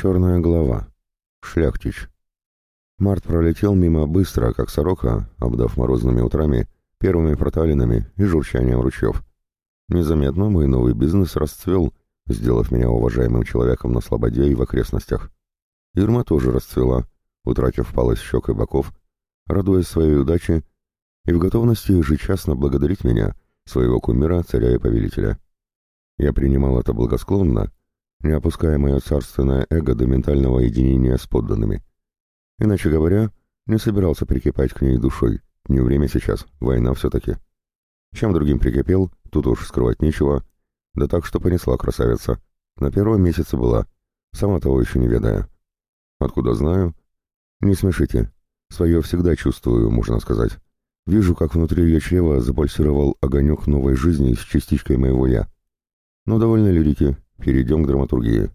Черная голова. Шляхтич. Март пролетел мимо быстро, как сорока, обдав морозными утрами, первыми проталинами и журчанием ручьев. Незаметно мой новый бизнес расцвел, сделав меня уважаемым человеком на слободе и в окрестностях. Ирма тоже расцвела, утратив палость щек и боков, радуясь своей удаче и в готовности ежечасно благодарить меня, своего кумира, царя и повелителя. Я принимал это благосклонно, не опуская мое царственное эго до ментального единения с подданными. Иначе говоря, не собирался прикипать к ней душой. Не время сейчас, война все-таки. Чем другим прикипел, тут уж скрывать нечего. Да так, что понесла красавица. На первом месяце была, сама того еще не ведая. Откуда знаю? Не смешите. Свое всегда чувствую, можно сказать. Вижу, как внутри ее чрева запульсировал огонек новой жизни с частичкой моего «я». Но довольно лирики, перейдем к драматургии.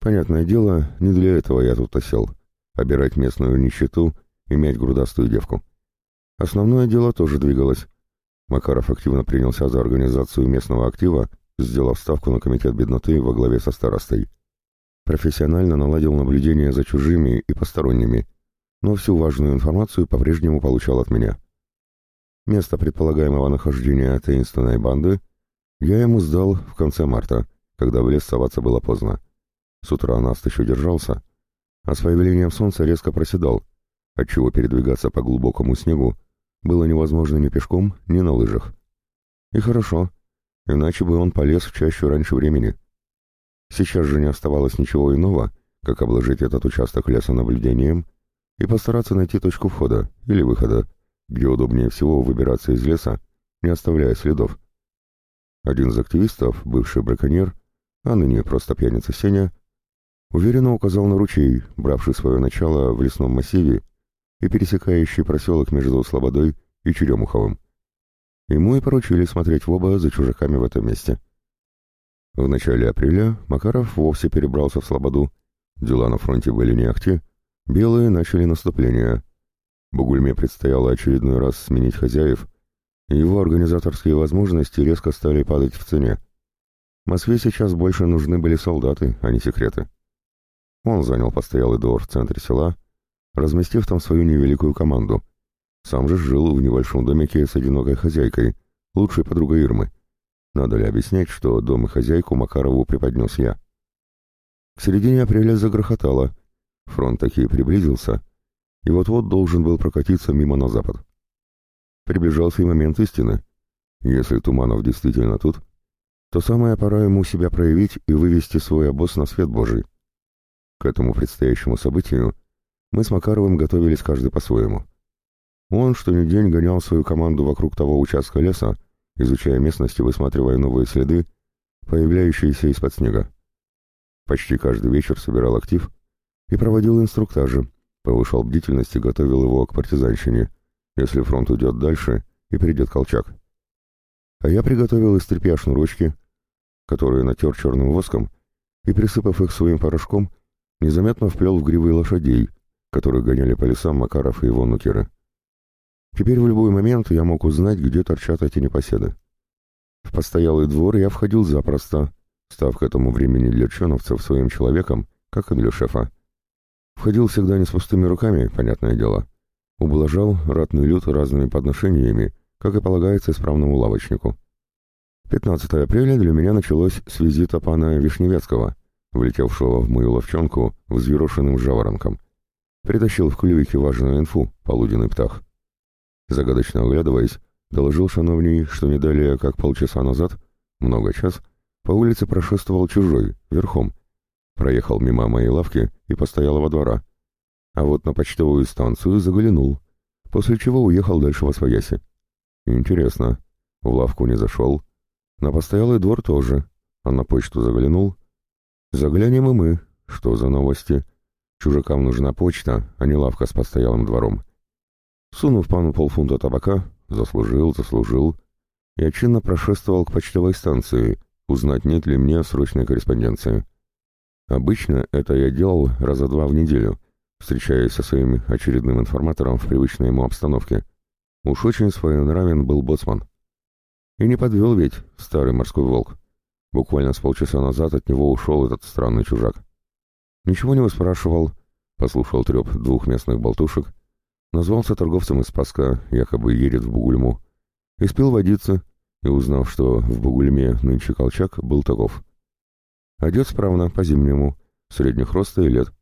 Понятное дело, не для этого я тут осел. Обирать местную нищету и мять грудастую девку. Основное дело тоже двигалось. Макаров активно принялся за организацию местного актива, сделав ставку на комитет бедноты во главе со старостой. Профессионально наладил наблюдение за чужими и посторонними, но всю важную информацию по-прежнему получал от меня. Место предполагаемого нахождения таинственной банды я ему сдал в конце марта, когда в лес соваться было поздно. С утра Наст еще держался, а с появлением солнца резко проседал, отчего передвигаться по глубокому снегу было невозможно ни пешком, ни на лыжах. И хорошо, иначе бы он полез в чащу раньше времени. Сейчас же не оставалось ничего иного, как обложить этот участок леса наблюдением и постараться найти точку входа или выхода, где удобнее всего выбираться из леса, не оставляя следов. Один из активистов, бывший браконьер, а ныне просто пьяница Сеня, уверенно указал на ручей, бравший свое начало в лесном массиве и пересекающий проселок между Слободой и Черемуховым. Ему и поручили смотреть в оба за чужаками в этом месте. В начале апреля Макаров вовсе перебрался в Слободу. Дела на фронте были не ахти, белые начали наступление. Бугульме предстояло очередной раз сменить хозяев, его организаторские возможности резко стали падать в цене. Москве сейчас больше нужны были солдаты, а не секреты. Он занял постоялый двор в центре села, разместив там свою невеликую команду. Сам же жил в небольшом домике с одинокой хозяйкой, лучшей подругой Ирмы. Надо ли объяснять, что дом и хозяйку Макарову преподнес я? К середине апреля загрохотало. Фронт таки приблизился, и вот-вот должен был прокатиться мимо на запад. Приближался и момент истины. Если Туманов действительно тут, то самая пора ему себя проявить и вывести свой обоз на свет Божий. К этому предстоящему событию мы с Макаровым готовились каждый по-своему. Он что ни день гонял свою команду вокруг того участка леса, изучая местность и высматривая новые следы, появляющиеся из-под снега. Почти каждый вечер собирал актив и проводил инструктажи, повышал бдительность и готовил его к партизанщине, если фронт уйдет дальше и придет Колчак. А я приготовил из тряпья шнурочки, которые натер черным воском, и, присыпав их своим порошком, незаметно вплел в гривы лошадей, которых гоняли по лесам Макаров и его нукеры. Теперь в любой момент я мог узнать, где торчат эти непоседы. В постоялый двор я входил запросто, став к этому времени для чоновцев своим человеком, как и для шефа. Входил всегда не с пустыми руками, понятное дело. Ублажал ратный люд разными подношениями, как и полагается исправному лавочнику. 15 апреля для меня началось с визита пана Вишневецкого, влетевшего в мою ловчонку взъерошенным жаворонком. Притащил в клювике важную инфу, полуденный птах. Загадочно оглядываясь, доложил шановней, что не далее, как полчаса назад, много час, по улице прошествовал чужой, верхом. Проехал мимо моей лавки и постоял во двора. А вот на почтовую станцию заглянул, после чего уехал дальше во свояси. Интересно, в лавку не зашел, на постоялый двор тоже, а на почту заглянул. Заглянем и мы. Что за новости? Чужакам нужна почта, а не лавка с постоялым двором. Сунув пану полфунта табака, заслужил, заслужил, я чинно прошествовал к почтовой станции, узнать, нет ли мне срочной корреспонденции. Обычно это я делал раза два в неделю, встречаясь со своим очередным информатором в привычной ему обстановке. Уж очень своенравен был боцман. И не подвел ведь старый морской волк. Буквально с полчаса назад от него ушел этот странный чужак. Ничего не выспрашивал, послушал треп двух местных болтушек, назвался торговцем из Спаска, якобы едет в Бугульму, и спил водиться, и узнав, что в Бугульме нынче Колчак, был таков. Одет справно, по-зимнему, средних роста и лет.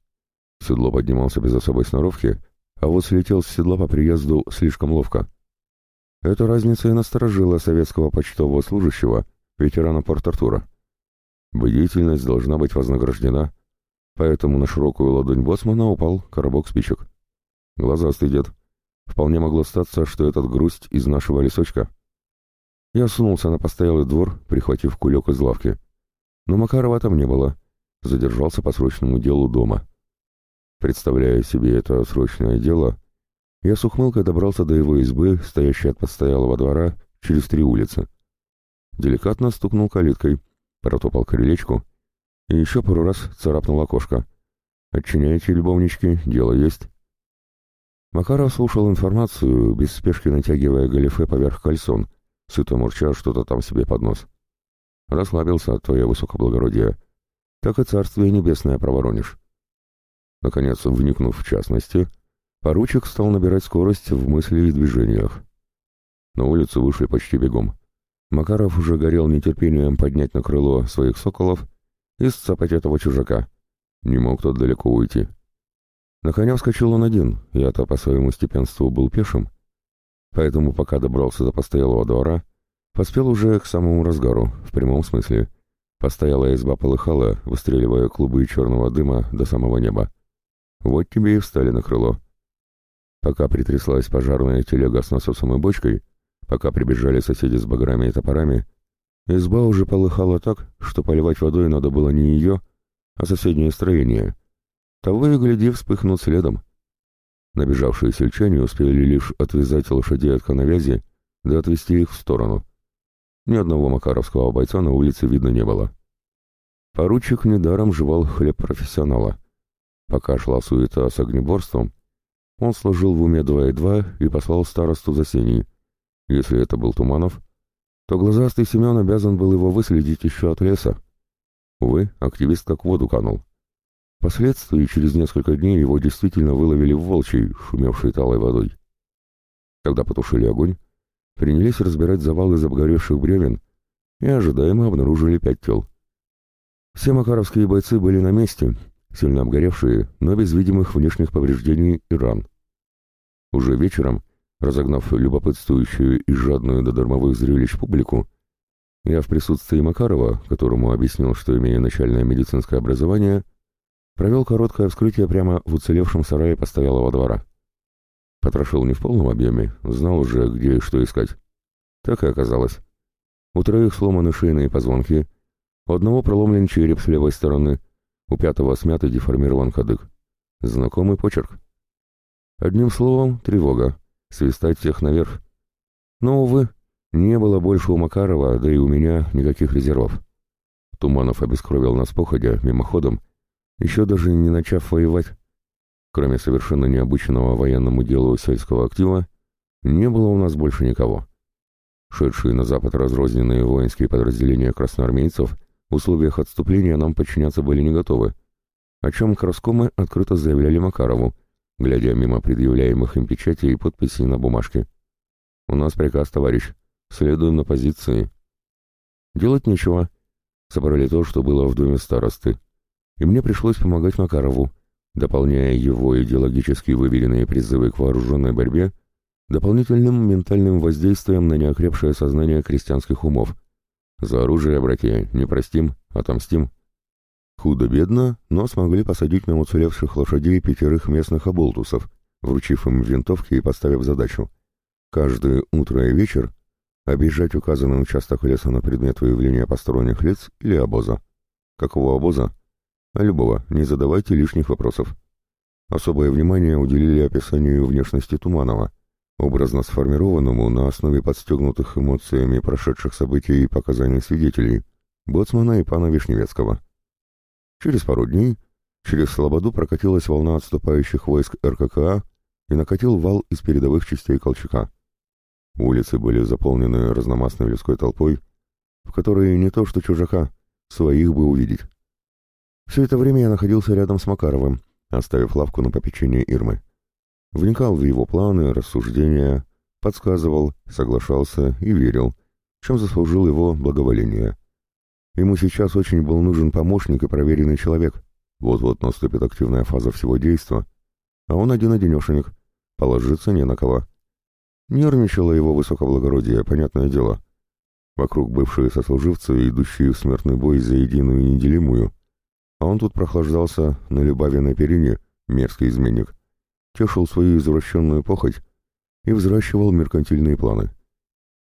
Седло поднимался без особой сноровки, а вот слетел с седла по приезду слишком ловко. Эта разница и насторожила советского почтового служащего, ветерана Порт-Артура. Бдительность должна быть вознаграждена, поэтому на широкую ладонь боцмана упал коробок спичек. Глаза стыдят. Вполне могло статься, что этот грусть из нашего лесочка. Я сунулся на постоялый двор, прихватив кулек из лавки. Но Макарова там не было. Задержался по срочному делу дома. Представляя себе это срочное дело, я с ухмылкой добрался до его избы, стоящей от постоялого двора, через три улицы. Деликатно стукнул калиткой, протопал крылечку и еще пару раз царапнул окошко. «Отчиняйте, любовнички, дело есть». Макаров слушал информацию, без спешки натягивая галифе поверх кальсон, сыто мурча что-то там себе под нос. Расслабился от твоего высокоблагородия. Так и царствие небесное проворонишь. Наконец, вникнув в частности, поручик стал набирать скорость в мысли и движениях. На улицу вышли почти бегом. Макаров уже горел нетерпением поднять на крыло своих соколов и сцапать этого чужака. Не мог тот далеко уйти. На коня вскочил он один, я-то по своему степенству был пешим, поэтому пока добрался до постоялого двора, поспел уже к самому разгару, в прямом смысле. Постоялая изба полыхала, выстреливая клубы черного дыма до самого неба. Вот тебе и встали на крыло. Пока притряслась пожарная телега с насосом и бочкой, пока прибежали соседи с баграми и топорами, изба уже полыхала так, что поливать водой надо было не ее, а соседнее строение — того и гляди, вспыхнут следом. Набежавшие сельчане успели лишь отвязать лошадей от коновязи, да отвести их в сторону. Ни одного макаровского бойца на улице видно не было. Поручик недаром жевал хлеб профессионала. Пока шла суета с огнеборством, он сложил в уме два и два и послал старосту за сеней. Если это был Туманов, то глазастый Семен обязан был его выследить еще от леса. Увы, активист как в воду канул. Впоследствии, через несколько дней, его действительно выловили в волчий, шумевшей талой водой. Когда потушили огонь, принялись разбирать завал из обгоревших бревен и ожидаемо обнаружили пять тел. Все макаровские бойцы были на месте, сильно обгоревшие, но без видимых внешних повреждений и ран. Уже вечером, разогнав любопытствующую и жадную до дармовых зрелищ публику, я в присутствии Макарова, которому объяснил, что имею начальное медицинское образование, Провел короткое вскрытие прямо в уцелевшем сарае постоялого двора. Потрошил не в полном объеме, знал уже, где и что искать. Так и оказалось. У троих сломаны шейные позвонки, у одного проломлен череп с левой стороны, у пятого смят и деформирован кадык. Знакомый почерк. Одним словом, тревога. Свистать всех наверх. Но, увы, не было больше у Макарова, да и у меня никаких резервов. Туманов обескровил нас походя, мимоходом, еще даже не начав воевать. Кроме совершенно необычного военному делу сельского актива, не было у нас больше никого. Шедшие на запад разрозненные воинские подразделения красноармейцев в условиях отступления нам подчиняться были не готовы, о чем краскомы открыто заявляли Макарову, глядя мимо предъявляемых им печатей и подписей на бумажке. «У нас приказ, товарищ. Следуем на позиции». Делать нечего. Собрали то, что было в доме старосты и мне пришлось помогать Макарову, дополняя его идеологически выверенные призывы к вооруженной борьбе дополнительным ментальным воздействием на неокрепшее сознание крестьянских умов. За оружие, братья, не простим, отомстим. Худо-бедно, но смогли посадить на уцелевших лошадей пятерых местных оболтусов, вручив им винтовки и поставив задачу. Каждое утро и вечер объезжать указанный участок леса на предмет выявления посторонних лиц или обоза. Какого обоза? Любого, не задавайте лишних вопросов. Особое внимание уделили описанию внешности Туманова, образно сформированному на основе подстегнутых эмоциями прошедших событий и показаний свидетелей, Боцмана и пана Вишневецкого. Через пару дней через Слободу прокатилась волна отступающих войск РККА и накатил вал из передовых частей Колчака. Улицы были заполнены разномастной людской толпой, в которой не то что чужака, своих бы увидеть. Все это время я находился рядом с Макаровым, оставив лавку на попечение Ирмы. Вникал в его планы, рассуждения, подсказывал, соглашался и верил, чем заслужил его благоволение. Ему сейчас очень был нужен помощник и проверенный человек. Вот-вот наступит активная фаза всего действа, а он один-одинешенек, положиться не на кого. Нервничало его высокоблагородие, понятное дело. Вокруг бывшие сослуживцы, идущие в смертный бой за единую неделимую. А он тут прохлаждался на любавиной перине, мерзкий изменник. Тешил свою извращенную похоть и взращивал меркантильные планы.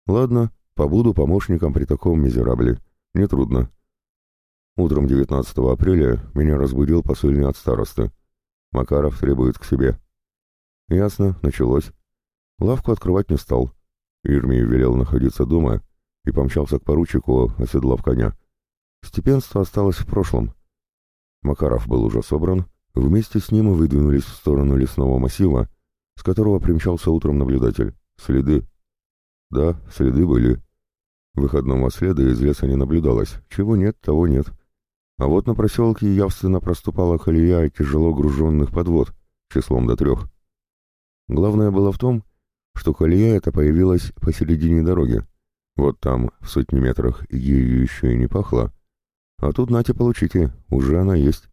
Ладно, побуду помощником при таком мизерабле. Нетрудно. Утром 19 апреля меня разбудил посыльный от старосты. Макаров требует к себе. Ясно, началось. Лавку открывать не стал. Ирмий велел находиться дома и помчался к поручику, оседлав коня. Степенство осталось в прошлом. Макаров был уже собран, вместе с ним мы выдвинулись в сторону лесного массива, с которого примчался утром наблюдатель. Следы. Да, следы были. Выходного следа из леса не наблюдалось. Чего нет, того нет. А вот на проселке явственно проступала колея тяжело груженных подвод, числом до трех. Главное было в том, что колея эта появилась посередине дороги. Вот там, в сотни метрах, ею еще и не пахло. А тут, нате, получите, уже она есть.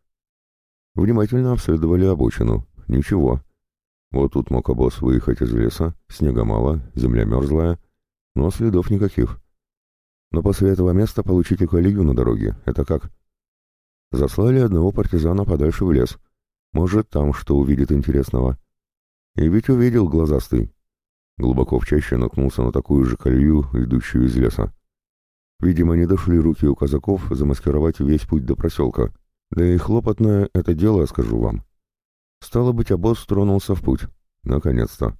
Внимательно обследовали обочину. Ничего. Вот тут мог обоз выехать из леса, снега мало, земля мерзлая, но следов никаких. Но после этого места получите колею на дороге. Это как? Заслали одного партизана подальше в лес. Может, там что увидит интересного. И ведь увидел глазастый. Глубоко в чаще наткнулся на такую же колею, идущую из леса. Видимо, не дошли руки у казаков замаскировать весь путь до проселка. Да и хлопотное это дело, скажу вам. Стало быть, обоз тронулся в путь. Наконец-то.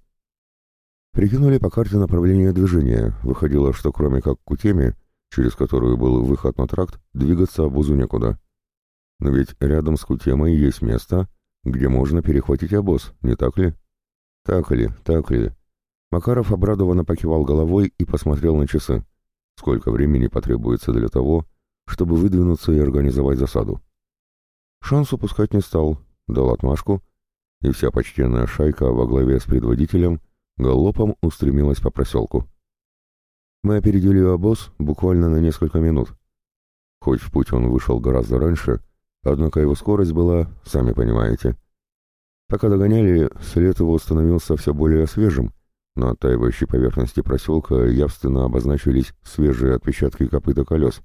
Прикинули по карте направление движения. Выходило, что кроме как к Кутеме, через которую был выход на тракт, двигаться обозу некуда. Но ведь рядом с Кутемой есть место, где можно перехватить обоз, не так ли? Так ли, так ли. Макаров обрадованно покивал головой и посмотрел на часы. Сколько времени потребуется для того, чтобы выдвинуться и организовать засаду. Шанс упускать не стал, дал отмашку, и вся почтенная шайка во главе с предводителем галопом устремилась по проселку. Мы опередили обоз буквально на несколько минут. Хоть в путь он вышел гораздо раньше, однако его скорость была, сами понимаете. Пока догоняли, след его становился все более свежим, на оттаивающей поверхности проселка явственно обозначились свежие отпечатки копыта колес.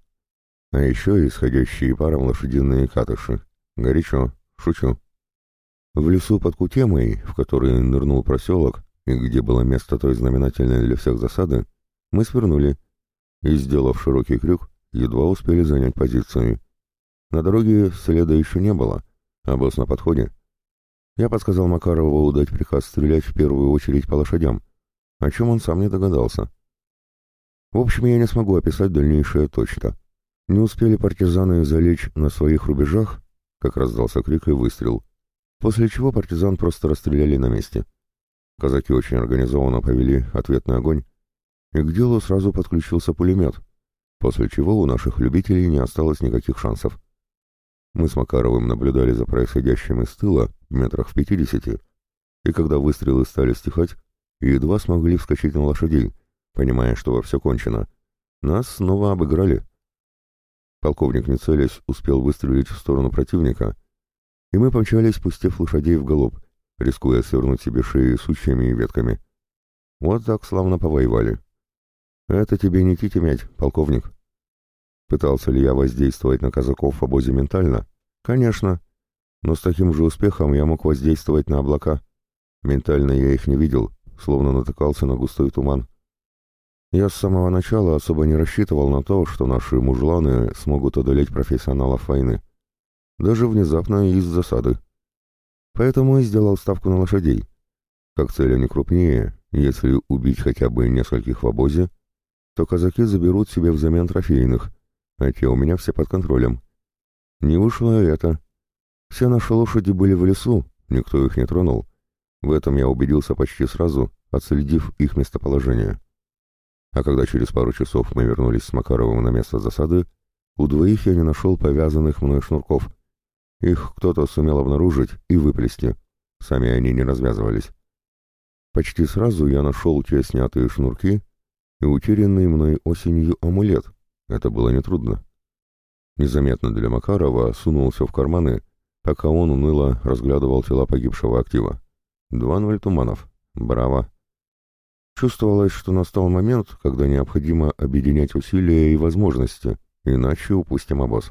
А еще исходящие паром лошадиные катыши. Горячо, шучу. В лесу под Кутемой, в который нырнул проселок, и где было место той знаменательной для всех засады, мы свернули и, сделав широкий крюк, едва успели занять позиции. На дороге следа еще не было, а босс на подходе. Я подсказал Макарову дать приказ стрелять в первую очередь по лошадям, о чем он сам не догадался. В общем, я не смогу описать дальнейшее точно. Не успели партизаны залечь на своих рубежах, как раздался крик и выстрел, после чего партизан просто расстреляли на месте. Казаки очень организованно повели ответный огонь, и к делу сразу подключился пулемет, после чего у наших любителей не осталось никаких шансов. Мы с Макаровым наблюдали за происходящим из тыла, метрах в пятидесяти, и когда выстрелы стали стихать, едва смогли вскочить на лошадей, понимая, что все кончено. Нас снова обыграли. Полковник, не успел выстрелить в сторону противника, и мы помчались, пустив лошадей в галоп, рискуя свернуть себе шеи сучьями и ветками. Вот так славно повоевали. Это тебе не тити мять, полковник. Пытался ли я воздействовать на казаков в обозе ментально? Конечно. Но с таким же успехом я мог воздействовать на облака. Ментально я их не видел, словно натыкался на густой туман. Я с самого начала особо не рассчитывал на то, что наши мужланы смогут одолеть профессионалов войны. Даже внезапно из засады. Поэтому и сделал ставку на лошадей. Как цель они крупнее, если убить хотя бы нескольких в обозе, то казаки заберут себе взамен трофейных, а те у меня все под контролем. Не вышло это. Все наши лошади были в лесу, никто их не тронул, в этом я убедился почти сразу, отследив их местоположение. А когда через пару часов мы вернулись с Макаровым на место засады, у двоих я не нашел повязанных мной шнурков, Их кто-то сумел обнаружить и выплести. Сами они не развязывались. Почти сразу я нашел те снятые шнурки и утерянный мной осенью амулет. Это было нетрудно. Незаметно для Макарова сунулся в карманы, пока он уныло разглядывал тела погибшего актива. Два ноль туманов. Браво. Чувствовалось, что настал момент, когда необходимо объединять усилия и возможности, иначе упустим обоз.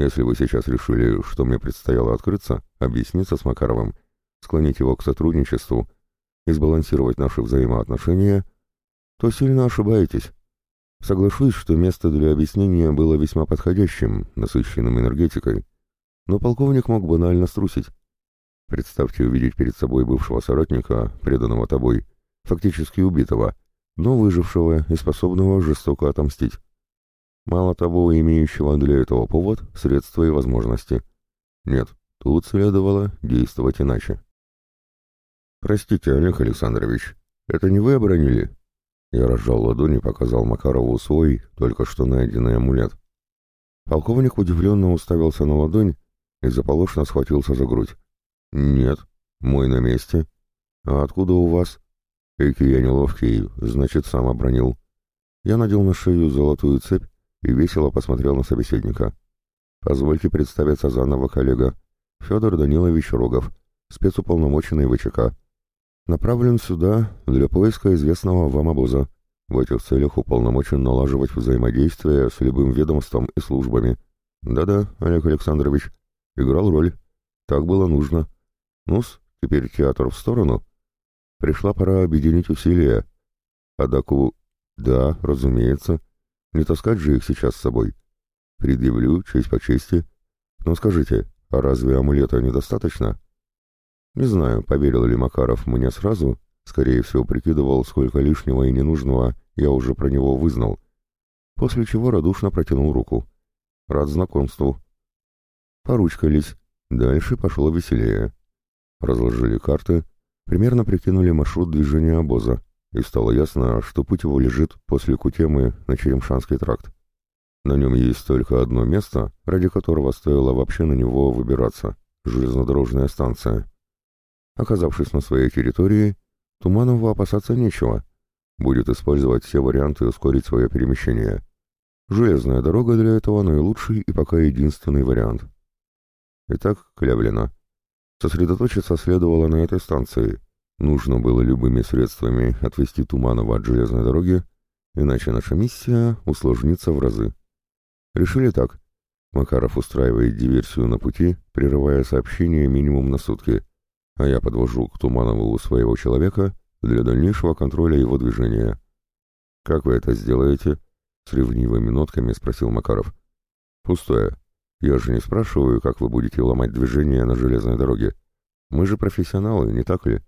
Если вы сейчас решили, что мне предстояло открыться, объясниться с Макаровым, склонить его к сотрудничеству и сбалансировать наши взаимоотношения, то сильно ошибаетесь. Соглашусь, что место для объяснения было весьма подходящим, насыщенным энергетикой, но полковник мог банально струсить. Представьте увидеть перед собой бывшего соратника, преданного тобой, фактически убитого, но выжившего и способного жестоко отомстить. Мало того, имеющего для этого повод, средства и возможности. Нет, тут следовало действовать иначе. «Простите, Олег Александрович, это не вы обронили?» Я разжал ладони и показал Макарову свой, только что найденный амулет. Полковник удивленно уставился на ладонь и заполошно схватился за грудь. «Нет, мой на месте. А откуда у вас?» «Эки я неловкий, значит, сам обронил». Я надел на шею золотую цепь и весело посмотрел на собеседника. «Позвольте представиться заново, коллега. Федор Данилович Рогов, спецуполномоченный ВЧК. Направлен сюда для поиска известного вам обоза. В этих целях уполномочен налаживать взаимодействие с любым ведомством и службами. Да-да, Олег Александрович, играл роль. Так было нужно. Ну-с, теперь театр в сторону. Пришла пора объединить усилия. Адаку... Да, разумеется. Не таскать же их сейчас с собой. Предъявлю, честь по чести. Но скажите, а разве амулета недостаточно? Не знаю, поверил ли Макаров мне сразу, скорее всего прикидывал, сколько лишнего и ненужного я уже про него вызнал, после чего радушно протянул руку. Рад знакомству. Поручкались, дальше пошло веселее. Разложили карты, примерно прикинули маршрут движения обоза, и стало ясно, что путь его лежит после Кутемы на Черемшанский тракт. На нем есть только одно место, ради которого стоило вообще на него выбираться — железнодорожная станция. Оказавшись на своей территории, Туманову опасаться нечего. Будет использовать все варианты ускорить свое перемещение. Железная дорога для этого наилучший и пока единственный вариант. Итак, Клявлина. Сосредоточиться следовало на этой станции. Нужно было любыми средствами отвести Туманова от железной дороги, иначе наша миссия усложнится в разы. Решили так. Макаров устраивает диверсию на пути, прерывая сообщение минимум на сутки а я подвожу к Туманову своего человека для дальнейшего контроля его движения. «Как вы это сделаете?» — с ревнивыми нотками спросил Макаров. «Пустое. Я же не спрашиваю, как вы будете ломать движение на железной дороге. Мы же профессионалы, не так ли?»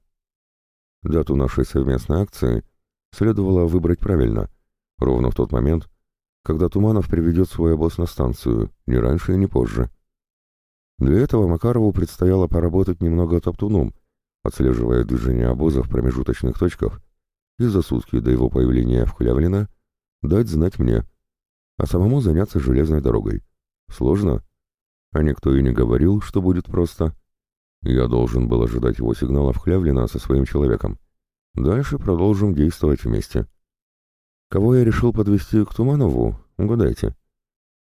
Дату нашей совместной акции следовало выбрать правильно, ровно в тот момент, когда Туманов приведет свой обоз на станцию, не раньше и не позже. Для этого Макарову предстояло поработать немного топтуном, отслеживая движение обоза в промежуточных точках, и за сутки до его появления в Хлявлино дать знать мне, а самому заняться железной дорогой. Сложно? А никто и не говорил, что будет просто. Я должен был ожидать его сигнала в Хлявлино со своим человеком. Дальше продолжим действовать вместе. Кого я решил подвести к Туманову, угадайте.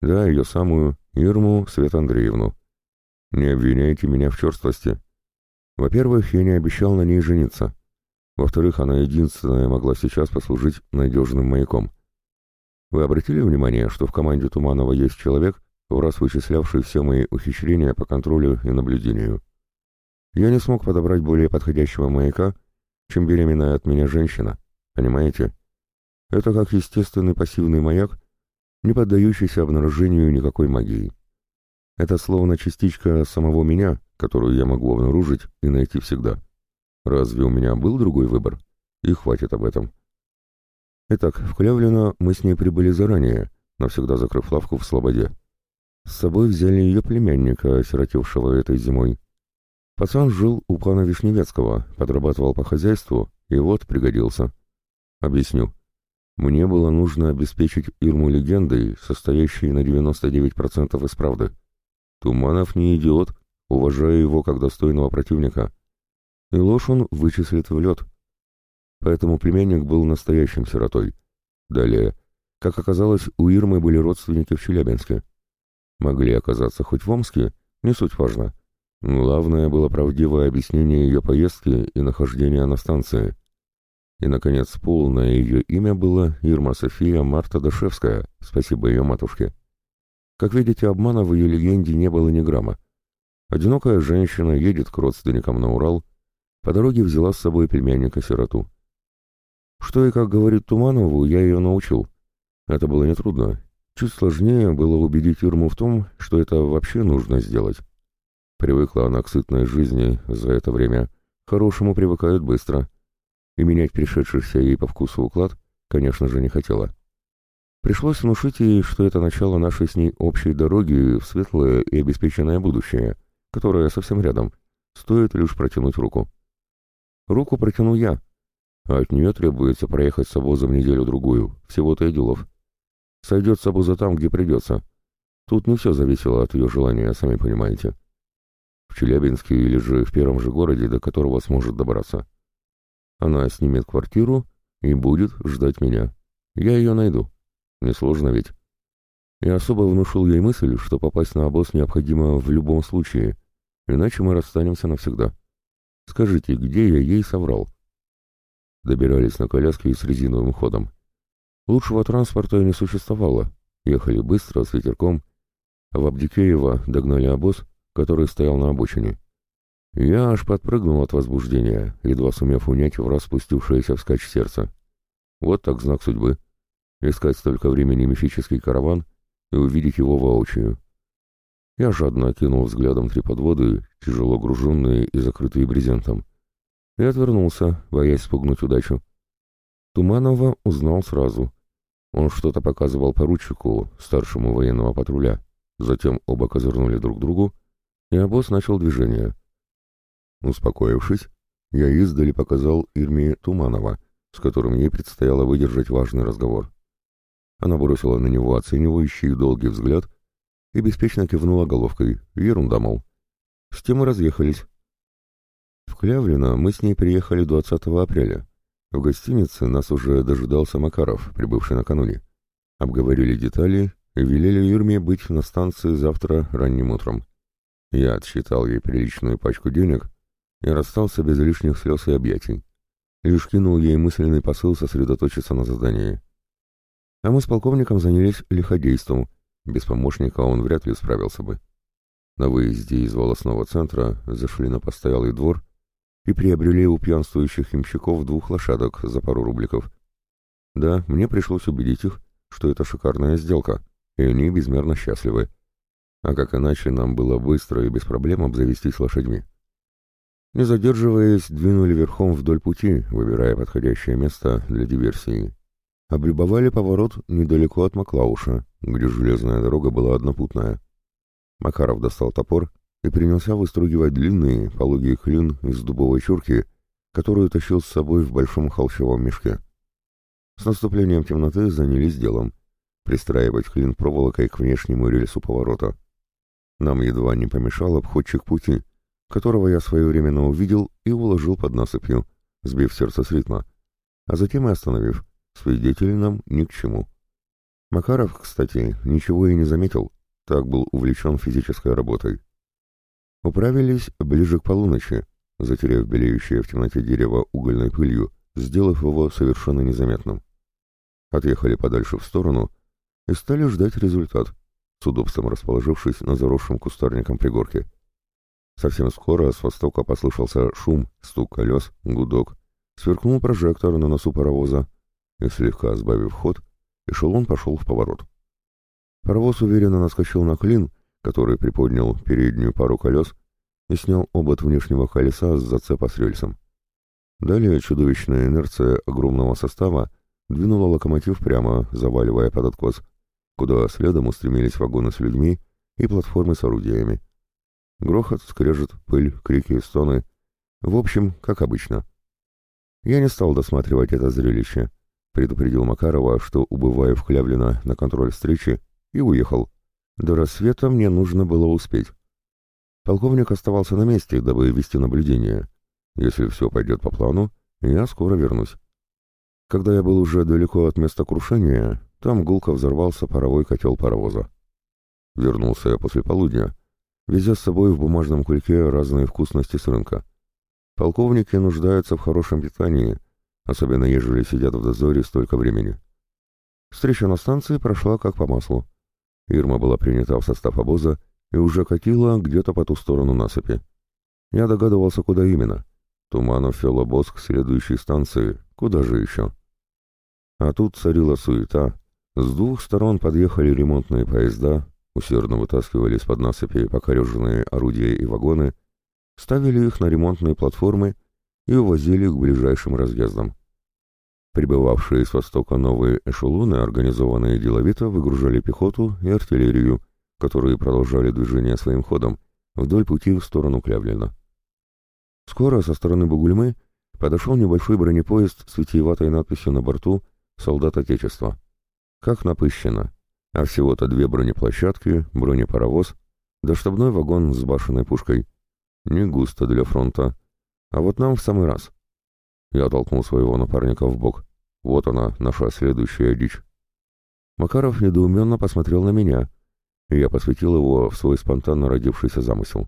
Да, ее самую, Ирму Свет Андреевну. Не обвиняйте меня в черствости. Во-первых, я не обещал на ней жениться. Во-вторых, она единственная могла сейчас послужить надежным маяком. Вы обратили внимание, что в команде Туманова есть человек, в раз вычислявший все мои ухищрения по контролю и наблюдению? Я не смог подобрать более подходящего маяка, чем беременная от меня женщина, понимаете? Это как естественный пассивный маяк, не поддающийся обнаружению никакой магии. Это словно частичка самого меня, которую я могу обнаружить и найти всегда. Разве у меня был другой выбор? И хватит об этом. Итак, в Клявлино мы с ней прибыли заранее, навсегда закрыв лавку в Слободе. С собой взяли ее племянника, осиротевшего этой зимой. Пацан жил у пана Вишневецкого, подрабатывал по хозяйству, и вот пригодился. Объясню. Мне было нужно обеспечить Ирму легендой, состоящей на 99% из правды. Туманов не идиот, уважая его как достойного противника. И ложь он вычислит в лед. Поэтому племянник был настоящим сиротой. Далее, как оказалось, у Ирмы были родственники в Челябинске. Могли оказаться хоть в Омске, не суть важно. Главное было правдивое объяснение ее поездки и нахождения на станции. И, наконец, полное ее имя было Ирма София Марта Дашевская, спасибо ее матушке. Как видите, обмана в ее легенде не было ни грамма. Одинокая женщина едет к родственникам на Урал, по дороге взяла с собой племянника-сироту. Что и как говорит Туманову, я ее научил. Это было нетрудно. Чуть сложнее было убедить Ирму в том, что это вообще нужно сделать. Привыкла она к сытной жизни за это время. Хорошему привыкают быстро. И менять пришедшийся ей по вкусу уклад, конечно же, не хотела. Пришлось внушить ей, что это начало нашей с ней общей дороги в светлое и обеспеченное будущее, которое совсем рядом. Стоит лишь протянуть руку. Руку протяну я, а от нее требуется проехать с обозом неделю-другую, всего-то и делов. Сойдет с обоза там, где придется. Тут не все зависело от ее желания, сами понимаете в Челябинске или же в первом же городе, до которого сможет добраться. Она снимет квартиру и будет ждать меня. Я ее найду. Несложно ведь. Я особо внушил ей мысль, что попасть на обоз необходимо в любом случае, иначе мы расстанемся навсегда. Скажите, где я ей соврал? Добирались на коляске с резиновым ходом. Лучшего транспорта не существовало. Ехали быстро, с ветерком. В Абдикеево догнали обоз — который стоял на обочине. Я аж подпрыгнул от возбуждения, едва сумев унять в раз вскачь сердце. Вот так знак судьбы. Искать столько времени мифический караван и увидеть его воочию. Я жадно окинул взглядом три подводы, тяжело груженные и закрытые брезентом, и отвернулся, боясь спугнуть удачу. Туманова узнал сразу. Он что-то показывал поручику, старшему военного патруля. Затем оба козырнули друг другу и обоз начал движение. Успокоившись, я издали показал Ирме Туманова, с которым ей предстояло выдержать важный разговор. Она бросила на него оценивающий долгий взгляд и беспечно кивнула головкой. Ерунда, мол. С тем и разъехались. В Клявлино мы с ней приехали 20 апреля. В гостинице нас уже дожидался Макаров, прибывший накануне. Обговорили детали и велели Ирме быть на станции завтра ранним утром. Я отсчитал ей приличную пачку денег и расстался без лишних слез и объятий. Лишь кинул ей мысленный посыл сосредоточиться на задании. А мы с полковником занялись лиходейством. Без помощника он вряд ли справился бы. На выезде из волосного центра зашли на постоялый двор и приобрели у пьянствующих имщиков двух лошадок за пару рубликов. Да, мне пришлось убедить их, что это шикарная сделка, и они безмерно счастливы. А как иначе нам было быстро и без проблем обзавестись лошадьми? Не задерживаясь, двинули верхом вдоль пути, выбирая подходящее место для диверсии. Облюбовали поворот недалеко от Маклауша, где железная дорога была однопутная. Макаров достал топор и принялся выстругивать длинный, пологий клин из дубовой чурки, которую тащил с собой в большом холщовом мешке. С наступлением темноты занялись делом — пристраивать клин проволокой к внешнему рельсу поворота. Нам едва не помешал обходчик пути, которого я своевременно увидел и уложил под насыпью, сбив сердце с ритма, а затем и остановив. Свидетели нам ни к чему. Макаров, кстати, ничего и не заметил, так был увлечен физической работой. Управились ближе к полуночи, затеряв белеющее в темноте дерево угольной пылью, сделав его совершенно незаметным. Отъехали подальше в сторону и стали ждать результат — с удобством расположившись на заросшем кустарником пригорке. Совсем скоро с востока послышался шум, стук колес, гудок. Сверкнул прожектор на носу паровоза, и, слегка сбавив ход, эшелон пошел в поворот. Паровоз уверенно наскочил на клин, который приподнял переднюю пару колес и снял обод внешнего колеса с зацепа с рельсом. Далее чудовищная инерция огромного состава двинула локомотив прямо, заваливая под откос — куда следом устремились вагоны с людьми и платформы с орудиями. Грохот, скрежет, пыль, крики и стоны. В общем, как обычно. Я не стал досматривать это зрелище. Предупредил Макарова, что убываю в Клявлино на контроль встречи, и уехал. До рассвета мне нужно было успеть. Полковник оставался на месте, дабы вести наблюдение. Если все пойдет по плану, я скоро вернусь. Когда я был уже далеко от места крушения, там гулко взорвался паровой котел паровоза. Вернулся я после полудня, везя с собой в бумажном кульке разные вкусности с рынка. Полковники нуждаются в хорошем питании, особенно ежели сидят в дозоре столько времени. Встреча на станции прошла как по маслу. Ирма была принята в состав обоза и уже катила где-то по ту сторону насыпи. Я догадывался, куда именно. Туманов вел обоз к следующей станции, куда же еще? А тут царила суета. С двух сторон подъехали ремонтные поезда, усердно вытаскивали из-под насыпи покореженные орудия и вагоны, ставили их на ремонтные платформы и увозили к ближайшим разъездам. Прибывавшие с востока новые эшелоны, организованные деловито, выгружали пехоту и артиллерию, которые продолжали движение своим ходом вдоль пути в сторону Клявлина. Скоро со стороны Бугульмы подошел небольшой бронепоезд с витиеватой надписью на борту «Солдат Отечества». Как напыщено, а всего-то две бронеплощадки, бронепаровоз, да штабной вагон с башенной пушкой. Не густо для фронта, а вот нам в самый раз. Я толкнул своего напарника в бок. Вот она, наша следующая дичь. Макаров недоуменно посмотрел на меня, и я посвятил его в свой спонтанно родившийся замысел.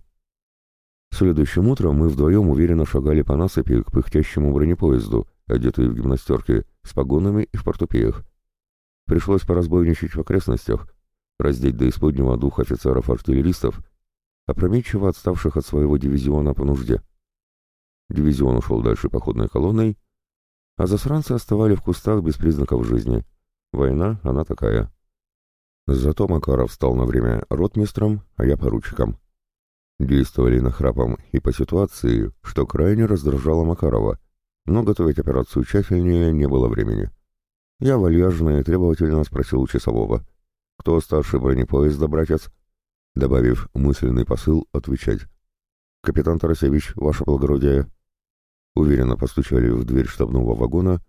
Следующим утром мы вдвоем уверенно шагали по насыпи к пыхтящему бронепоезду, одетые в гимнастерки, с погонами и в портупеях. Пришлось поразбойничать в окрестностях, раздеть до исподнего двух офицеров-артиллеристов, опрометчиво отставших от своего дивизиона по нужде. Дивизион ушел дальше походной колонной, а засранцы оставали в кустах без признаков жизни. Война, она такая. Зато Макаров стал на время ротмистром, а я поручиком. Действовали нахрапом и по ситуации, что крайне раздражало Макарова, но готовить операцию тщательнее не было времени. Я вальяжно и требовательно спросил у часового, «Кто старший бронепоезда, братец?» Добавив мысленный посыл, отвечать. «Капитан Тарасевич, ваше благородие». Уверенно постучали в дверь штабного вагона,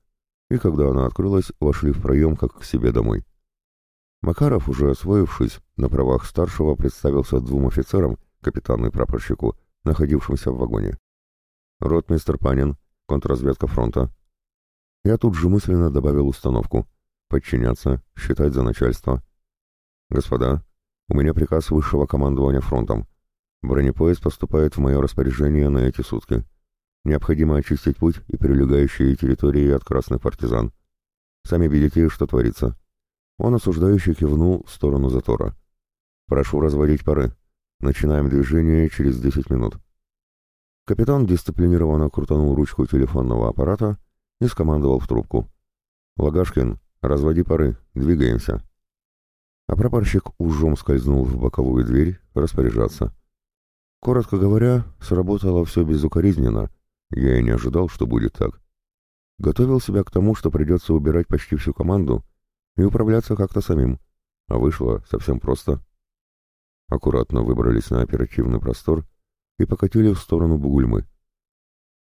и когда она открылась, вошли в проем, как к себе домой. Макаров, уже освоившись, на правах старшего представился двум офицерам, капитану и прапорщику, находившимся в вагоне. «Ротмистер Панин, контрразведка фронта». Я тут же мысленно добавил установку. Подчиняться, считать за начальство. «Господа, у меня приказ высшего командования фронтом. Бронепоезд поступает в мое распоряжение на эти сутки. Необходимо очистить путь и прилегающие территории от красных партизан. Сами видите, что творится. Он осуждающий кивнул в сторону затора. «Прошу разводить пары. Начинаем движение через 10 минут». Капитан дисциплинированно крутанул ручку телефонного аппарата и скомандовал в трубку. «Лагашкин, разводи пары, двигаемся». А прапорщик ужом скользнул в боковую дверь распоряжаться. Коротко говоря, сработало все безукоризненно. Я и не ожидал, что будет так. Готовил себя к тому, что придется убирать почти всю команду, и управляться как-то самим. А вышло совсем просто. Аккуратно выбрались на оперативный простор и покатили в сторону Бугульмы.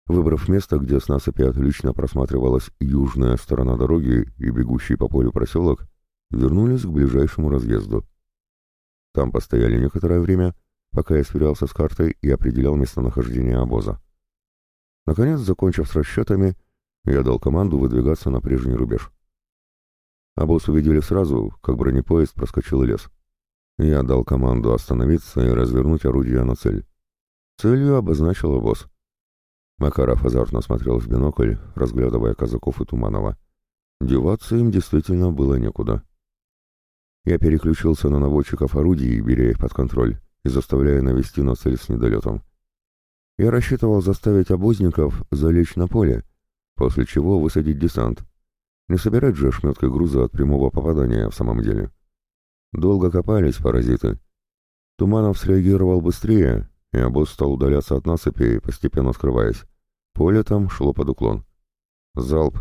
Выбрав место, где с насыпи отлично просматривалась южная сторона дороги и бегущий по полю проселок, вернулись к ближайшему разъезду. Там постояли некоторое время, пока я сверялся с картой и определял местонахождение обоза. Наконец, закончив с расчетами, я дал команду выдвигаться на прежний рубеж. Обоз увидели сразу, как бронепоезд проскочил лес. Я дал команду остановиться и развернуть орудие на цель. Целью обозначил обоз. Макаров азартно смотрел в бинокль, разглядывая казаков и Туманова. Деваться им действительно было некуда. Я переключился на наводчиков орудий, беря их под контроль и заставляя навести на цель с недолетом. Я рассчитывал заставить обозников залечь на поле, после чего высадить десант, не собирать же ошметкой груза от прямого попадания в самом деле. Долго копались паразиты. Туманов среагировал быстрее, и обоз стал удаляться от насыпи, постепенно скрываясь. Поле там шло под уклон. Залп.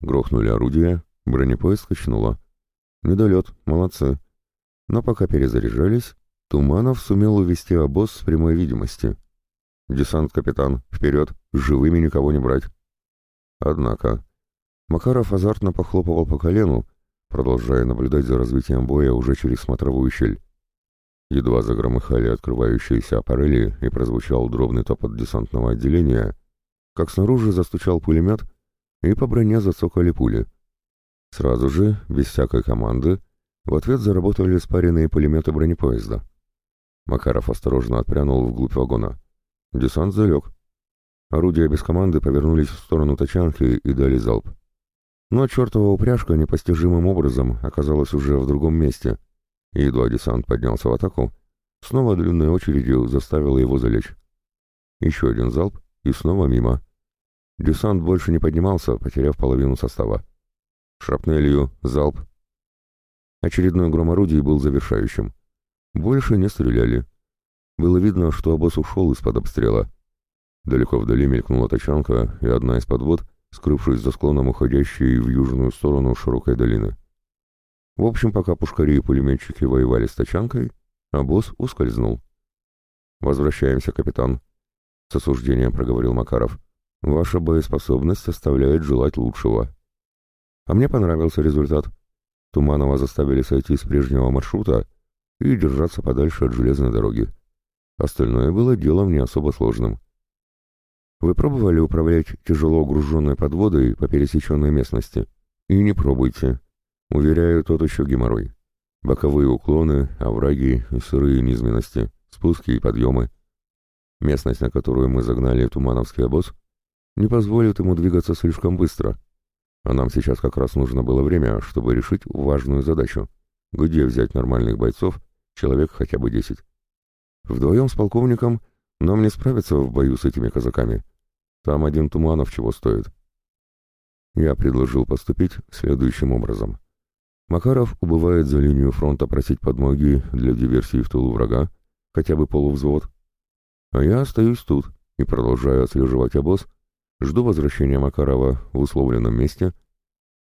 Грохнули орудия, бронепоезд качнуло. Недолет, молодцы. Но пока перезаряжались, Туманов сумел увести обоз с прямой видимости. «Десант, капитан, вперед, живыми никого не брать». Однако, Макаров азартно похлопывал по колену, продолжая наблюдать за развитием боя уже через смотровую щель. Едва загромыхали открывающиеся аппарели и прозвучал дробный топот десантного отделения, как снаружи застучал пулемет, и по броне зацокали пули. Сразу же, без всякой команды, в ответ заработали спаренные пулеметы бронепоезда. Макаров осторожно отпрянул вглубь вагона. Десант залег. Орудия без команды повернулись в сторону тачанки и дали залп. Но чертова упряжка непостижимым образом оказалась уже в другом месте, и едва десант поднялся в атаку, снова длинной очередью заставила его залечь. Еще один залп, и снова мимо. Десант больше не поднимался, потеряв половину состава. Шрапнелью залп. Очередной гром орудий был завершающим. Больше не стреляли. Было видно, что обоз ушел из-под обстрела. Далеко вдали мелькнула тачанка, и одна из подвод — скрывшись за склоном уходящей в южную сторону широкой долины. В общем, пока пушкари и пулеметчики воевали с тачанкой, босс ускользнул. «Возвращаемся, капитан», — с осуждением проговорил Макаров. «Ваша боеспособность оставляет желать лучшего». А мне понравился результат. Туманова заставили сойти с прежнего маршрута и держаться подальше от железной дороги. Остальное было делом не особо сложным. Вы пробовали управлять тяжело груженной подводой по пересеченной местности? И не пробуйте. Уверяю, тот еще геморрой. Боковые уклоны, овраги сырые низменности, спуски и подъемы. Местность, на которую мы загнали тумановский обоз, не позволит ему двигаться слишком быстро. А нам сейчас как раз нужно было время, чтобы решить важную задачу. Где взять нормальных бойцов, человек хотя бы десять. Вдвоем с полковником нам не справиться в бою с этими казаками. Там один Туманов чего стоит. Я предложил поступить следующим образом. Макаров убывает за линию фронта просить подмоги для диверсии в тылу врага, хотя бы полувзвод. А я остаюсь тут и продолжаю отслеживать обоз, жду возвращения Макарова в условленном месте,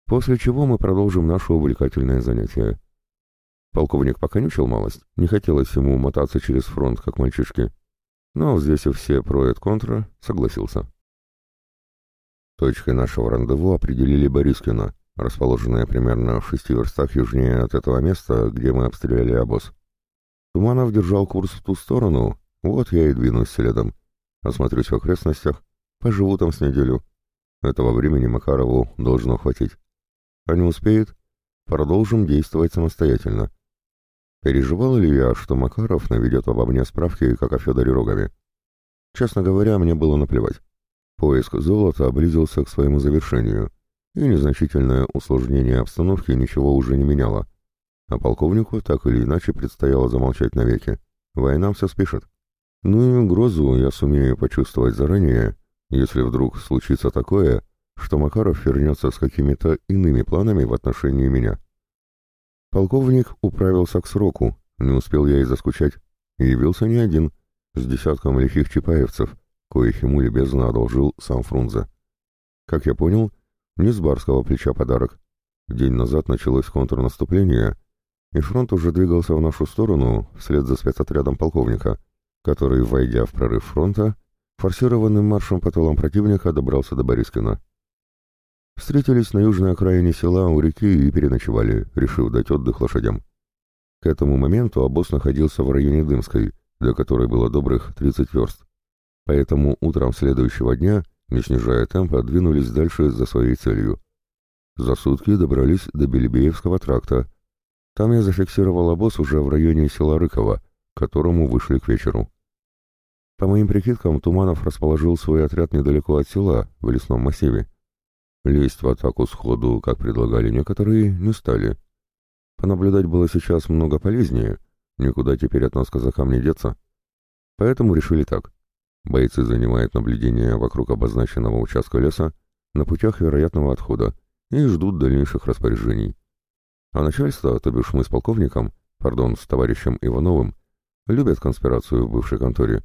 после чего мы продолжим наше увлекательное занятие. Полковник поконючил малость, не хотелось ему мотаться через фронт, как мальчишки, но, взвесив все про и контра, согласился. Точкой нашего рандеву определили Борискино, расположенное примерно в шести верстах южнее от этого места, где мы обстреляли обоз. Туманов держал курс в ту сторону, вот я и двинусь следом. Осмотрюсь в окрестностях, поживу там с неделю. Этого времени Макарову должно хватить. А не успеет, продолжим действовать самостоятельно. Переживал ли я, что Макаров наведет обо мне справки, как о Федоре Рогове? Честно говоря, мне было наплевать. Поиск золота близился к своему завершению, и незначительное усложнение обстановки ничего уже не меняло. А полковнику так или иначе предстояло замолчать навеки. Война все спешит. Ну и угрозу я сумею почувствовать заранее, если вдруг случится такое, что Макаров вернется с какими-то иными планами в отношении меня. Полковник управился к сроку, не успел я и заскучать. Явился не один, с десятком лихих чапаевцев — коих ему любезно одолжил сам Фрунзе. Как я понял, не с барского плеча подарок. День назад началось контрнаступление, и фронт уже двигался в нашу сторону вслед за спецотрядом полковника, который, войдя в прорыв фронта, форсированным маршем по тылам противника добрался до Борискина. Встретились на южной окраине села у реки и переночевали, решив дать отдых лошадям. К этому моменту обоз находился в районе Дымской, до которой было добрых 30 верст. Поэтому утром следующего дня, не снижая темпа, двинулись дальше за своей целью. За сутки добрались до Белебеевского тракта. Там я зафиксировал обоз уже в районе села Рыково, к которому вышли к вечеру. По моим прикидкам, Туманов расположил свой отряд недалеко от села, в лесном массиве. Лезть в атаку сходу, как предлагали некоторые, не стали. Понаблюдать было сейчас много полезнее, никуда теперь от нас казакам не деться. Поэтому решили так. Бойцы занимают наблюдение вокруг обозначенного участка леса на путях вероятного отхода и ждут дальнейших распоряжений. А начальство, то бишь мы с полковником, пардон, с товарищем Ивановым, любят конспирацию в бывшей конторе.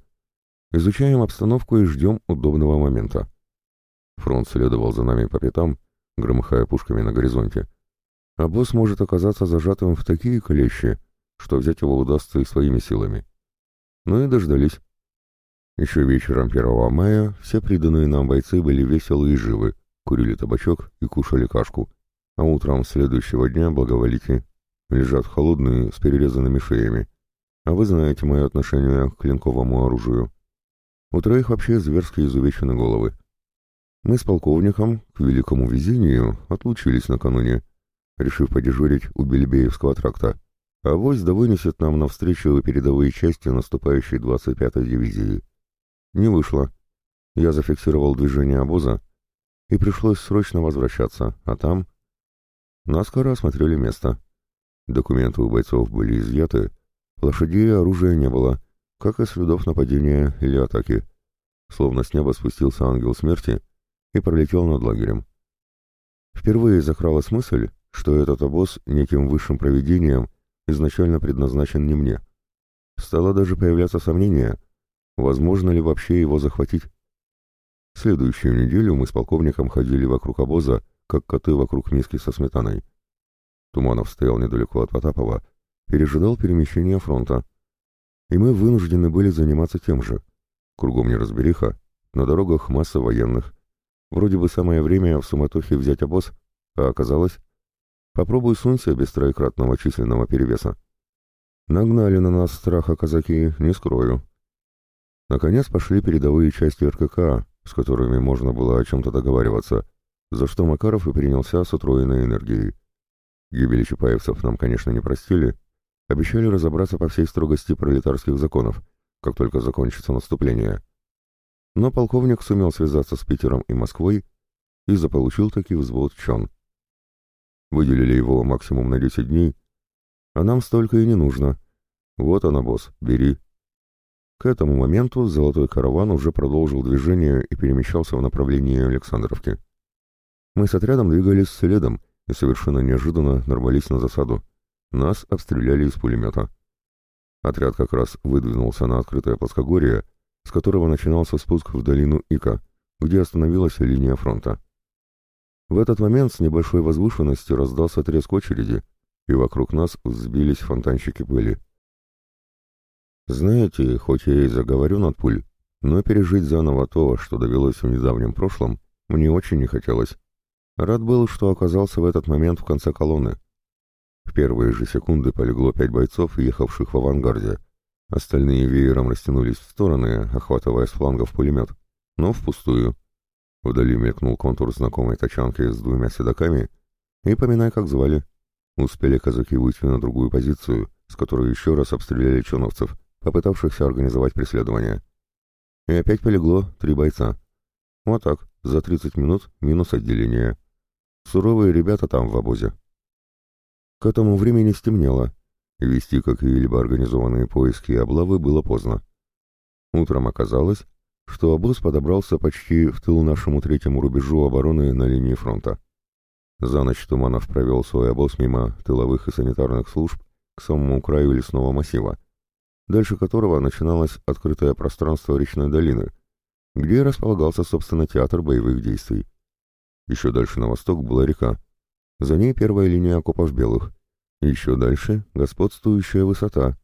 Изучаем обстановку и ждем удобного момента. Фронт следовал за нами по пятам, громыхая пушками на горизонте. А босс может оказаться зажатым в такие клещи, что взять его удастся и своими силами. Ну и дождались. Еще вечером 1 мая все приданные нам бойцы были веселы и живы, курили табачок и кушали кашку, а утром следующего дня, благоволите, лежат холодные с перерезанными шеями, А вы знаете мое отношение к клинковому оружию. У троих вообще зверски изувечены головы. Мы с полковником, к великому везению, отлучились накануне, решив подежурить у Бельбеевского тракта. А вось да вынесет нам навстречу передовые части наступающей 25-й дивизии. Не вышло. Я зафиксировал движение обоза, и пришлось срочно возвращаться, а там... Наскоро осмотрели место. Документы у бойцов были изъяты, лошадей и оружия не было, как и следов нападения или атаки. Словно с неба спустился ангел смерти и пролетел над лагерем. Впервые закралась мысль, что этот обоз неким высшим провидением изначально предназначен не мне. Стало даже появляться сомнение, возможно ли вообще его захватить. Следующую неделю мы с полковником ходили вокруг обоза, как коты вокруг миски со сметаной. Туманов стоял недалеко от Потапова, пережидал перемещение фронта. И мы вынуждены были заниматься тем же. Кругом неразбериха, на дорогах масса военных. Вроде бы самое время в суматохе взять обоз, а оказалось... Попробуй сунься без троекратного численного перевеса. Нагнали на нас страха казаки, не скрою. Наконец пошли передовые части РКК, с которыми можно было о чем-то договариваться, за что Макаров и принялся с утроенной энергией. Гибели чапаевцев нам, конечно, не простили, обещали разобраться по всей строгости пролетарских законов, как только закончится наступление. Но полковник сумел связаться с Питером и Москвой и заполучил таки взвод Чон. Выделили его максимум на 10 дней, а нам столько и не нужно. Вот она, босс, бери. К этому моменту золотой караван уже продолжил движение и перемещался в направлении Александровки. Мы с отрядом двигались следом и совершенно неожиданно нарвались на засаду. Нас обстреляли из пулемета. Отряд как раз выдвинулся на открытое плоскогорье, с которого начинался спуск в долину Ика, где остановилась линия фронта. В этот момент с небольшой возвышенности раздался треск очереди, и вокруг нас взбились фонтанчики пыли. Знаете, хоть я и заговорю над пуль, но пережить заново то, что довелось в недавнем прошлом, мне очень не хотелось. Рад был, что оказался в этот момент в конце колонны. В первые же секунды полегло пять бойцов, ехавших в авангарде. Остальные веером растянулись в стороны, охватывая с флангов пулемет, но впустую. Вдали мелькнул контур знакомой тачанки с двумя седоками, и поминай, как звали. Успели казаки выйти на другую позицию, с которой еще раз обстреляли чоновцев, попытавшихся организовать преследование. И опять полегло три бойца. Вот так, за 30 минут минус отделение. Суровые ребята там в обозе. К этому времени стемнело, вести какие-либо организованные поиски и облавы было поздно. Утром оказалось, что обоз подобрался почти в тыл нашему третьему рубежу обороны на линии фронта. За ночь Туманов провел свой обоз мимо тыловых и санитарных служб к самому краю лесного массива, дальше которого начиналось открытое пространство речной долины, где располагался, собственно, театр боевых действий. Еще дальше на восток была река, за ней первая линия окопов белых, еще дальше господствующая высота,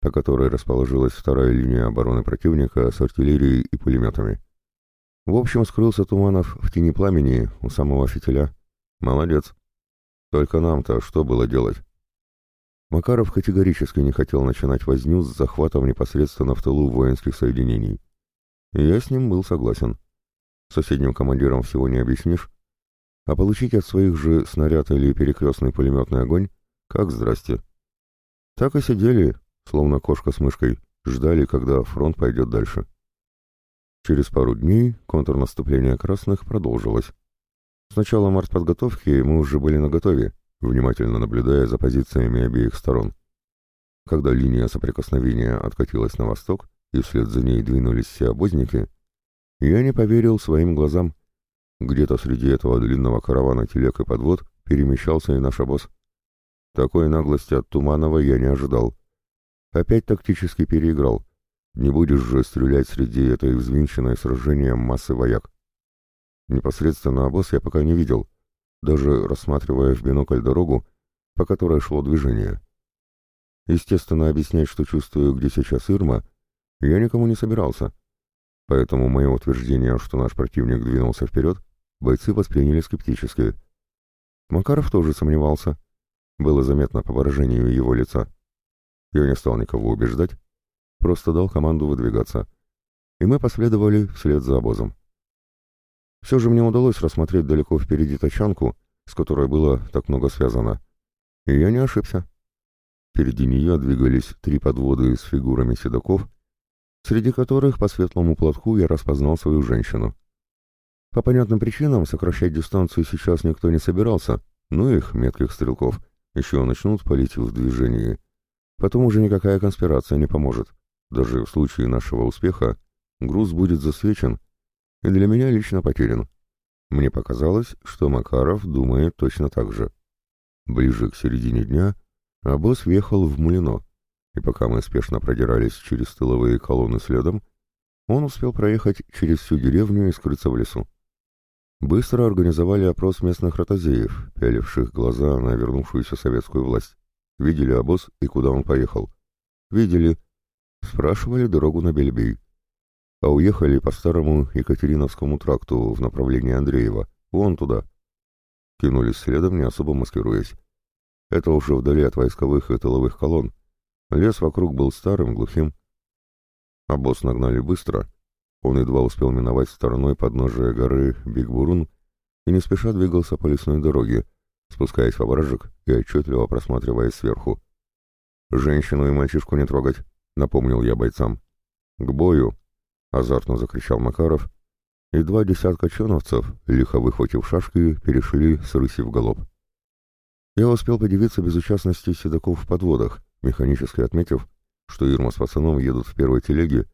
по которой расположилась вторая линия обороны противника с артиллерией и пулеметами. В общем, скрылся Туманов в тени пламени у самого фитиля. Молодец. Только нам-то что было делать? Макаров категорически не хотел начинать возню с захватом непосредственно в тылу воинских соединений. Я с ним был согласен. Соседним командирам всего не объяснишь, а получить от своих же снаряд или перекрестный пулеметный огонь — как здрасте. Так и сидели, словно кошка с мышкой, ждали, когда фронт пойдет дальше. Через пару дней контрнаступление красных продолжилось. С начала мартподготовки мы уже были наготове, внимательно наблюдая за позициями обеих сторон. Когда линия соприкосновения откатилась на восток, и вслед за ней двинулись все обозники, я не поверил своим глазам. Где-то среди этого длинного каравана телег и подвод перемещался и наш обоз. Такой наглости от Туманова я не ожидал. Опять тактически переиграл. Не будешь же стрелять среди этой взвинченной сражением массы вояк. Непосредственно обоз я пока не видел, даже рассматривая в бинокль дорогу, по которой шло движение. Естественно, объяснять, что чувствую, где сейчас Ирма, я никому не собирался. Поэтому мое утверждение, что наш противник двинулся вперед, бойцы восприняли скептически. Макаров тоже сомневался. Было заметно по выражению его лица. Я не стал никого убеждать, просто дал команду выдвигаться, и мы последовали вслед за обозом. Все же мне удалось рассмотреть далеко впереди тачанку, с которой было так много связано, и я не ошибся. Впереди нее двигались три подводы с фигурами седаков, среди которых по светлому платку я распознал свою женщину. По понятным причинам сокращать дистанцию сейчас никто не собирался, но их, метких стрелков, еще начнут палить в движении. Потом уже никакая конспирация не поможет. Даже в случае нашего успеха груз будет засвечен и для меня лично потерян. Мне показалось, что Макаров думает точно так же. Ближе к середине дня обоз въехал в Млино, и пока мы спешно продирались через тыловые колонны следом, он успел проехать через всю деревню и скрыться в лесу. Быстро организовали опрос местных ротозеев, пяливших глаза на вернувшуюся советскую власть. Видели обоз и куда он поехал. Видели. Спрашивали дорогу на Бельбей. А уехали по старому Екатериновскому тракту в направлении Андреева. Вон туда. Кинулись следом, не особо маскируясь. Это уже вдали от войсковых и тыловых колонн. Лес вокруг был старым, глухим. Обоз нагнали быстро — он едва успел миновать стороной подножия горы Бигбурун и не спеша двигался по лесной дороге, спускаясь в овражек и отчетливо просматриваясь сверху. «Женщину и мальчишку не трогать», — напомнил я бойцам. «К бою!» — азартно закричал Макаров, и два десятка чоновцев, лихо выхватив шашки, перешли с рыси в галоп. Я успел подивиться безучастности седаков в подводах, механически отметив, что Ирма с пацаном едут в первой телеге,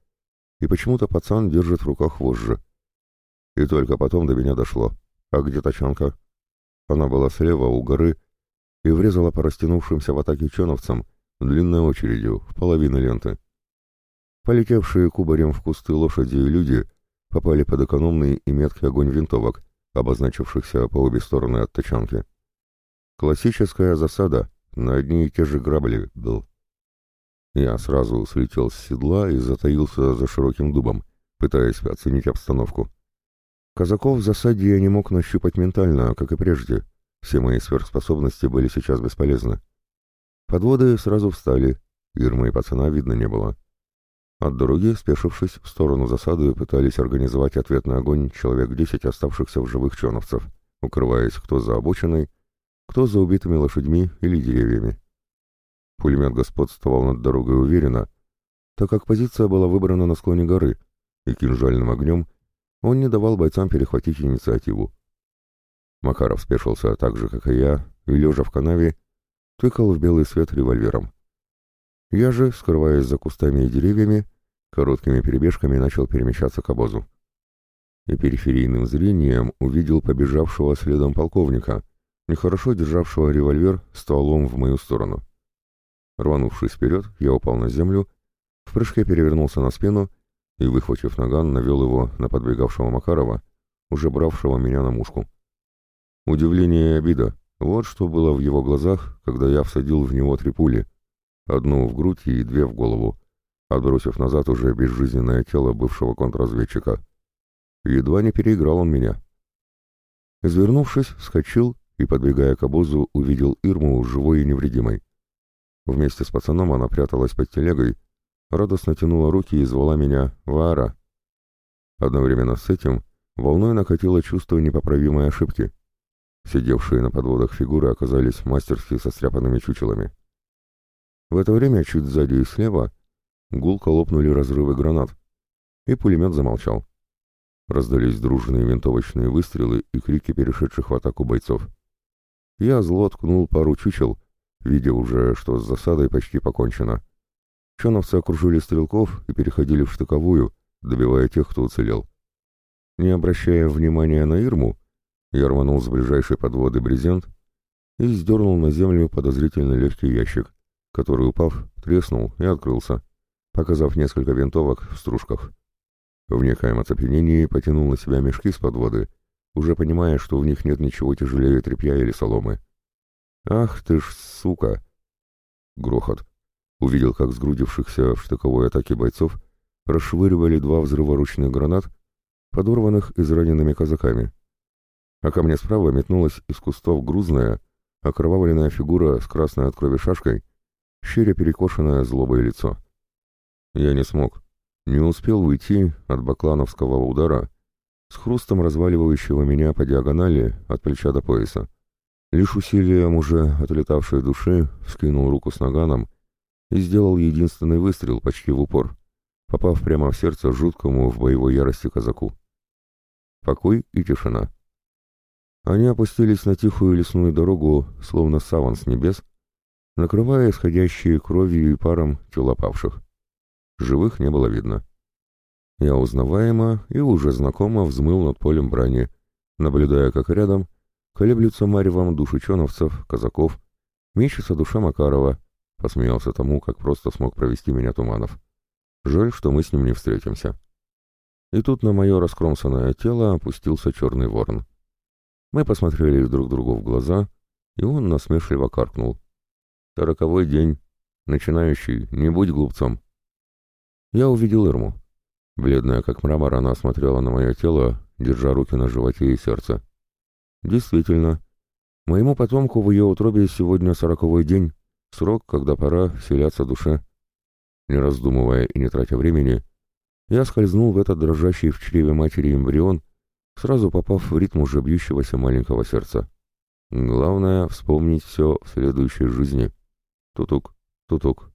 и почему-то пацан держит в руках вожжи. И только потом до меня дошло. А где тачанка? Она была слева у горы и врезала по растянувшимся в атаке чоновцам длинной очередью в половину ленты. Полетевшие кубарем в кусты лошади и люди попали под экономный и меткий огонь винтовок, обозначившихся по обе стороны от тачанки. Классическая засада на одни и те же грабли был. Я сразу слетел с седла и затаился за широким дубом, пытаясь оценить обстановку. Казаков в засаде я не мог нащупать ментально, как и прежде. Все мои сверхспособности были сейчас бесполезны. Подводы сразу встали, Ирмы и пацана видно не было. От дороги, спешившись в сторону засады, пытались организовать ответный огонь человек десять оставшихся в живых чоновцев, укрываясь кто за обочиной, кто за убитыми лошадьми или деревьями. Пулемет господствовал над дорогой уверенно, так как позиция была выбрана на склоне горы, и кинжальным огнем он не давал бойцам перехватить инициативу. Макаров спешился так же, как и я, и, лежа в канаве, тыкал в белый свет револьвером. Я же, скрываясь за кустами и деревьями, короткими перебежками начал перемещаться к обозу. И периферийным зрением увидел побежавшего следом полковника, нехорошо державшего револьвер стволом в мою сторону. Рванувшись вперед, я упал на землю, в прыжке перевернулся на спину и, выхватив наган, навел его на подбегавшего Макарова, уже бравшего меня на мушку. Удивление и обида — вот что было в его глазах, когда я всадил в него три пули, одну в грудь и две в голову, отбросив назад уже безжизненное тело бывшего контрразведчика. Едва не переиграл он меня. Извернувшись, вскочил и, подбегая к обозу, увидел Ирму живой и невредимой. Вместе с пацаном она пряталась под телегой, радостно тянула руки и звала меня «Вара». Одновременно с этим волной накатило чувство непоправимой ошибки. Сидевшие на подводах фигуры оказались мастерски состряпанными чучелами. В это время чуть сзади и слева гулко лопнули разрывы гранат, и пулемет замолчал. Раздались дружные винтовочные выстрелы и крики перешедших в атаку бойцов. Я зло ткнул пару чучел, видя уже, что с засадой почти покончено. Чоновцы окружили стрелков и переходили в штыковую, добивая тех, кто уцелел. Не обращая внимания на Ирму, я рванул с ближайшей подводы брезент и сдернул на землю подозрительно легкий ящик, который, упав, треснул и открылся, показав несколько винтовок в стружках. В некоем оцепенении потянул на себя мешки с подводы, уже понимая, что в них нет ничего тяжелее тряпья или соломы. «Ах ты ж, сука!» Грохот. Увидел, как сгрудившихся в штыковой атаке бойцов расшвыривали два взрыва ручных гранат, подорванных израненными казаками. А ко мне справа метнулась из кустов грузная, окровавленная фигура с красной от крови шашкой, щеря перекошенное злобое лицо. Я не смог. Не успел уйти от баклановского удара, с хрустом разваливающего меня по диагонали от плеча до пояса. Лишь усилием уже отлетавшей души вскинул руку с наганом и сделал единственный выстрел почти в упор, попав прямо в сердце жуткому в боевой ярости казаку. Покой и тишина. Они опустились на тихую лесную дорогу, словно саван с небес, накрывая исходящие кровью и паром тела павших. Живых не было видно. Я узнаваемо и уже знакомо взмыл над полем брани, наблюдая, как рядом колеблются маревом души чоновцев, казаков, мечется душа Макарова, посмеялся тому, как просто смог провести меня Туманов. Жаль, что мы с ним не встретимся. И тут на мое раскромсанное тело опустился черный ворон. Мы посмотрели друг другу в глаза, и он насмешливо каркнул. «Сороковой день. Начинающий, не будь глупцом». Я увидел Ирму. Бледная, как мрамор, она смотрела на мое тело, держа руки на животе и сердце. Действительно, моему потомку в ее утробе сегодня сороковой день, срок, когда пора вселяться душе. Не раздумывая и не тратя времени, я скользнул в этот дрожащий в чреве матери эмбрион, сразу попав в ритм уже бьющегося маленького сердца. Главное — вспомнить все в следующей жизни. Тутук, тутук.